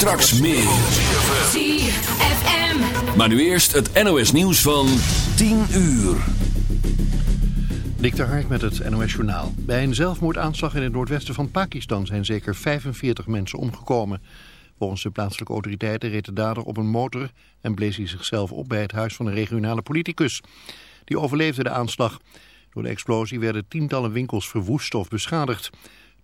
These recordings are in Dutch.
Straks meer. ZFM. Maar nu eerst het NOS nieuws van 10 uur. Dik de Hark met het NOS Journaal. Bij een zelfmoordaanslag in het noordwesten van Pakistan zijn zeker 45 mensen omgekomen. Volgens de plaatselijke autoriteiten reed de dader op een motor en blees hij zichzelf op bij het huis van een regionale politicus. Die overleefde de aanslag. Door de explosie werden tientallen winkels verwoest of beschadigd.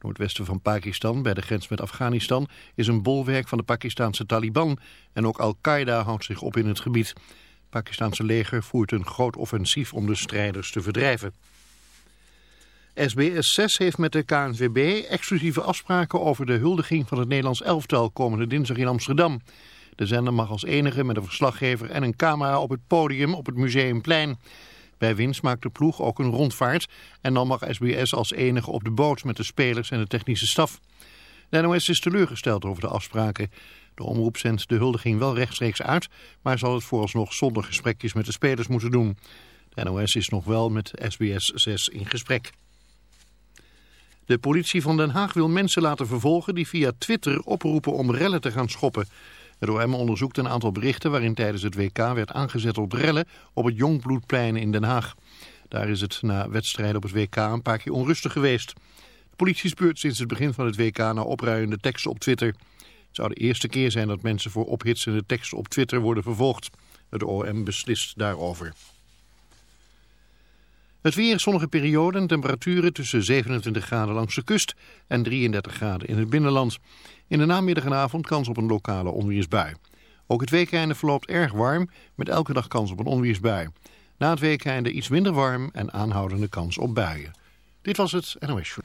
Noordwesten van Pakistan, bij de grens met Afghanistan, is een bolwerk van de Pakistanse Taliban. En ook Al-Qaeda houdt zich op in het gebied. Het Pakistanse leger voert een groot offensief om de strijders te verdrijven. SBS 6 heeft met de KNVB exclusieve afspraken over de huldiging van het Nederlands elftal komende dinsdag in Amsterdam. De zender mag als enige met een verslaggever en een camera op het podium op het Museumplein. Bij winst maakt de ploeg ook een rondvaart en dan mag SBS als enige op de boot met de spelers en de technische staf. De NOS is teleurgesteld over de afspraken. De omroep zendt de huldiging wel rechtstreeks uit, maar zal het vooralsnog zonder gesprekjes met de spelers moeten doen. De NOS is nog wel met SBS 6 in gesprek. De politie van Den Haag wil mensen laten vervolgen die via Twitter oproepen om rellen te gaan schoppen. Het OM onderzoekt een aantal berichten waarin tijdens het WK werd aangezet op rellen op het Jongbloedplein in Den Haag. Daar is het na wedstrijden op het WK een paar keer onrustig geweest. De politie speurt sinds het begin van het WK naar opruiende teksten op Twitter. Het zou de eerste keer zijn dat mensen voor ophitsende teksten op Twitter worden vervolgd. Het OM beslist daarover. Het weer, zonnige periode en temperaturen tussen 27 graden langs de kust en 33 graden in het binnenland. In de namiddag en avond kans op een lokale onweersbui. Ook het weekende verloopt erg warm, met elke dag kans op een onweersbui. Na het weekende iets minder warm en aanhoudende kans op buien. Dit was het NOS Show.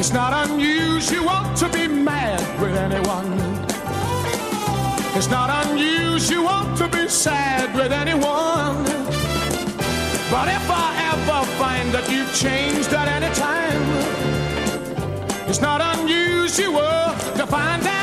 It's not unusual to be mad with anyone. It's not unusual to be sad with anyone. But if I ever find that you've changed at any time, it's not unusual to find out.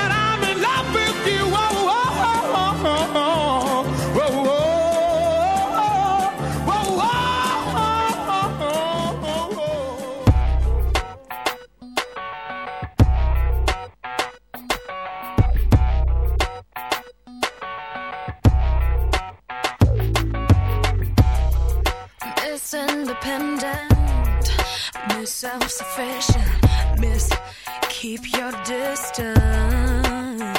confession, miss. Keep your distance,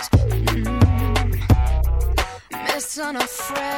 mm. miss unafraid.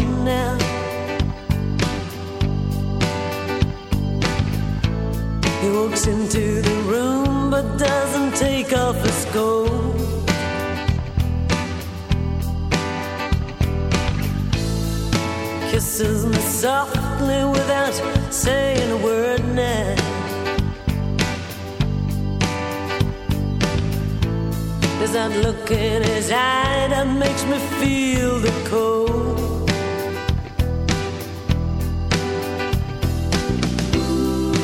now. He walks into the room but doesn't take off his coat. Kisses me softly without saying a word now. As I look in his eye, that makes me feel the cold.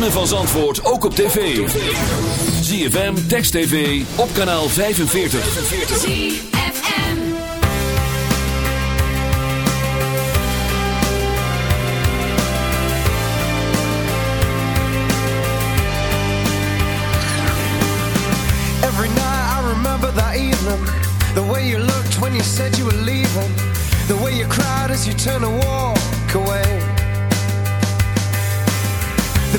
Ritme van Zandvoort ook op tv. ZFM, Text TV, op kanaal 45. Every night I remember that evening. The way you looked when you said you were leaving. The way you cried as you turned to walk away. The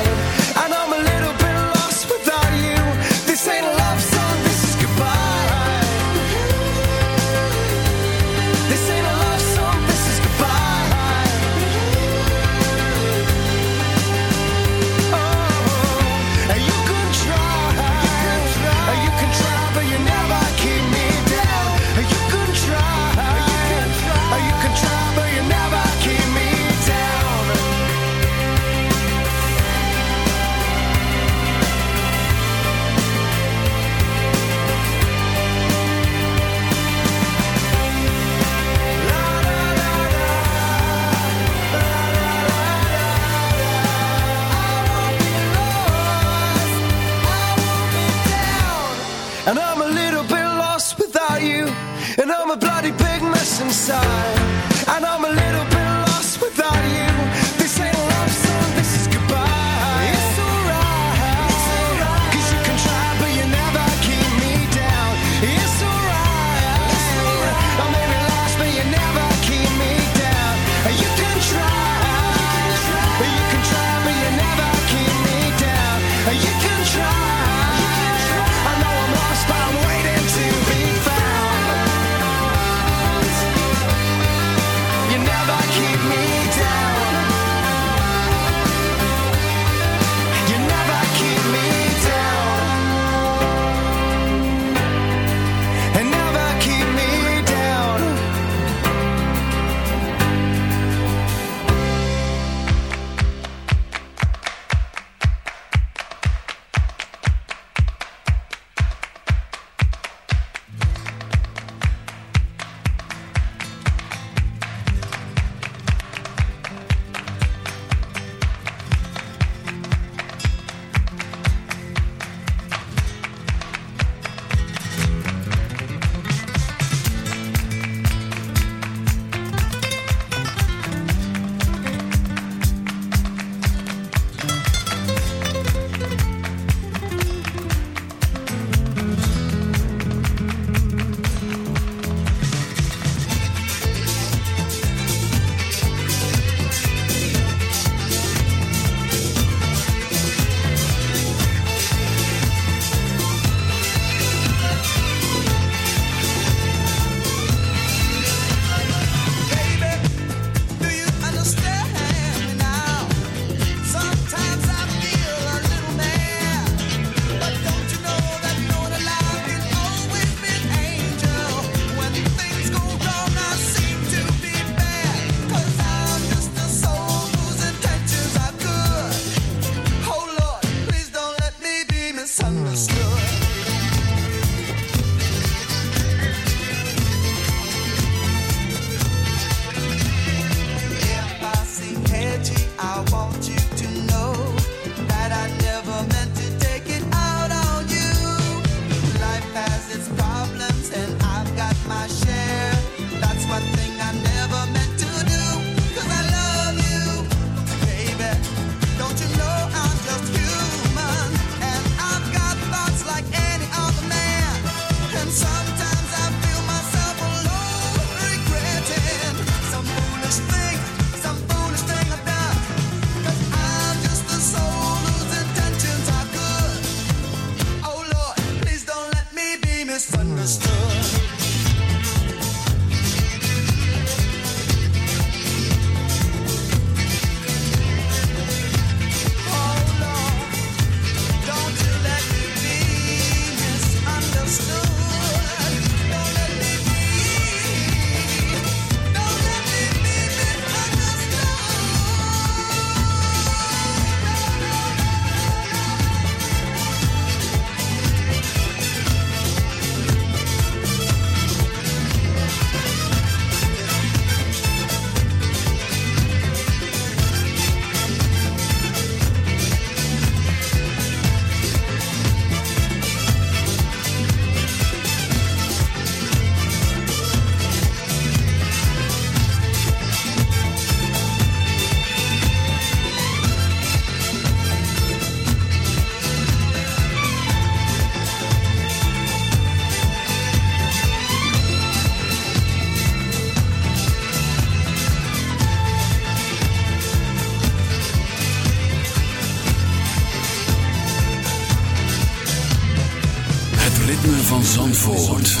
Zandvoort.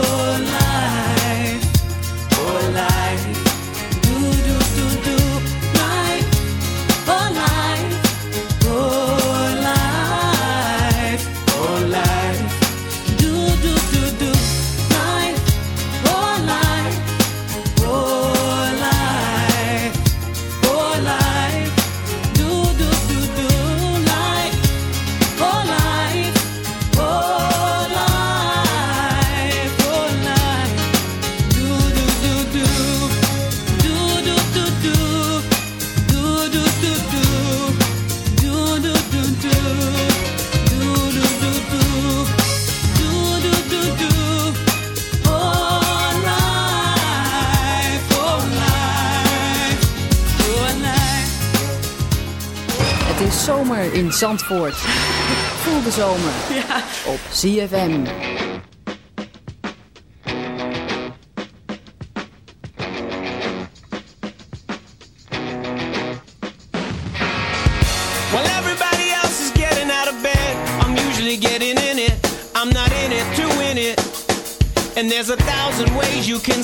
Zandvoort. Voel de zomer Ja. op ZFM. While everybody else is getting out of bed, I'm usually getting in it. I'm not in it to win it. And there's a thousand ways you can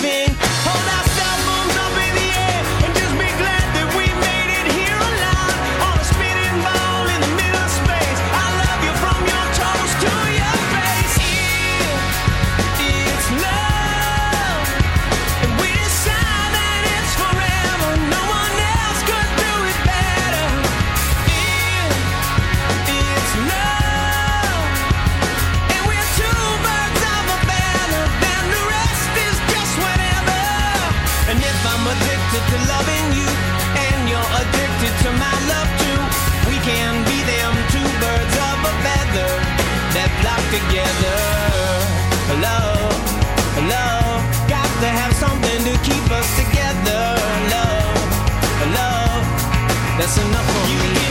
together. Hello, hello. Got to have something to keep us together. Hello, hello. That's enough for you me.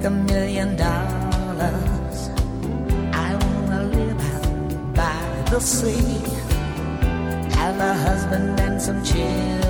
make a million dollars. I wanna live by the sea, have a husband and some children.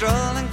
strolling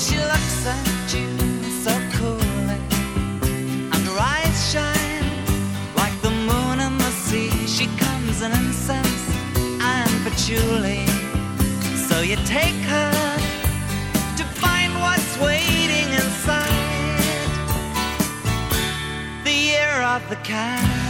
she looks at you so coolly, and her eyes shine like the moon and the sea. She comes in incense and patchouli. So you take her to find what's waiting inside the year of the cat.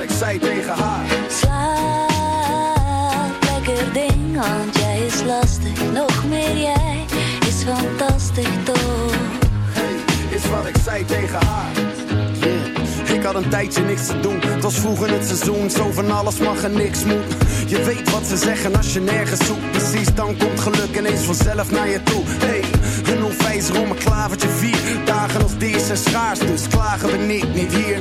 Wat ik zei tegen haar. Slaap, lekker ding, want jij is lastig. Nog meer jij is fantastisch toch? Is wat ik zei tegen haar. Yeah. Ik had een tijdje niks te doen. Het was vroeg in het seizoen. Zo van alles mag en niks moet. Je weet wat ze zeggen als je nergens zoekt. Precies, dan komt geluk ineens vanzelf naar je toe. Hey, onwijzer om een klavertje vier. Dagen als deze zijn schaars, dus klagen we niet, niet hier.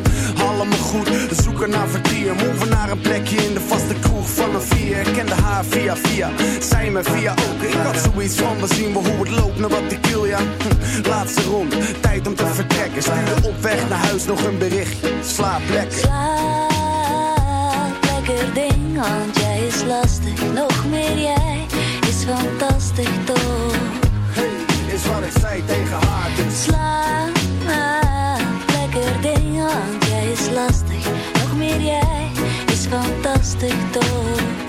Allemaal goed, zoeken naar vertier. Move naar een plekje in de vaste kroeg van een vier. Ik kende haar via via, zij me via ook. Ik had zoiets van, we zien wel hoe het loopt naar wat ik wil, ja. Laatste ronde, tijd om te vertrekken. Stuur op weg naar huis nog een berichtje. Slaap lekker. Slaap lekker ding, want jij is lastig. Nog meer jij is fantastisch toch. Wat ik zei tegen haar. Dus Slaap lekker ding, want jij is lastig. Nog meer jij is fantastisch toch.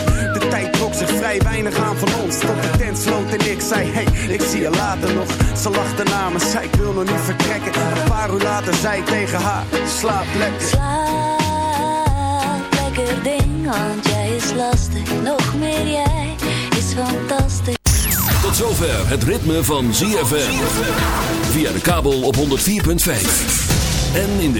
Zich vrij weinig aan van ons. Tot de tent sloot en ik zei, hey, ik zie je later nog. Ze lachte na me, zei ik wil nog niet vertrekken. Een paar uur later zei ik tegen haar, slaap lekker. Slaap lekker ding, want jij is lastig. Nog meer jij is fantastisch. Tot zover het ritme van ZFM. Via de kabel op 104.5. En in de